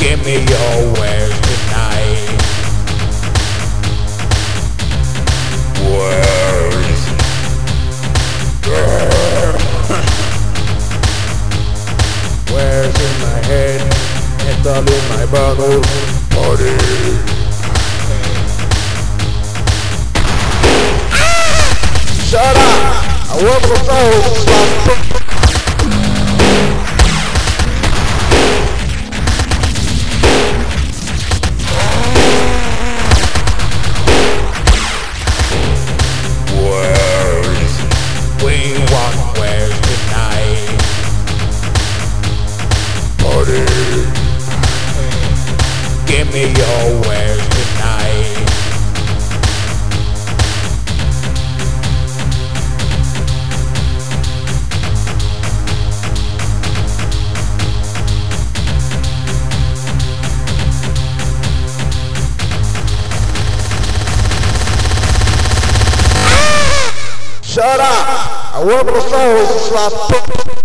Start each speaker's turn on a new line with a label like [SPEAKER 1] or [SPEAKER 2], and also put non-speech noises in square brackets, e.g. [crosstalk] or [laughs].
[SPEAKER 1] Give me your word tonight.
[SPEAKER 2] Words.
[SPEAKER 1] [laughs] Where's in my head? And all in my bottle. Body.
[SPEAKER 2] Shut up! I want for souls,
[SPEAKER 1] me wares tonight.
[SPEAKER 2] Shut up! I for the soul, so I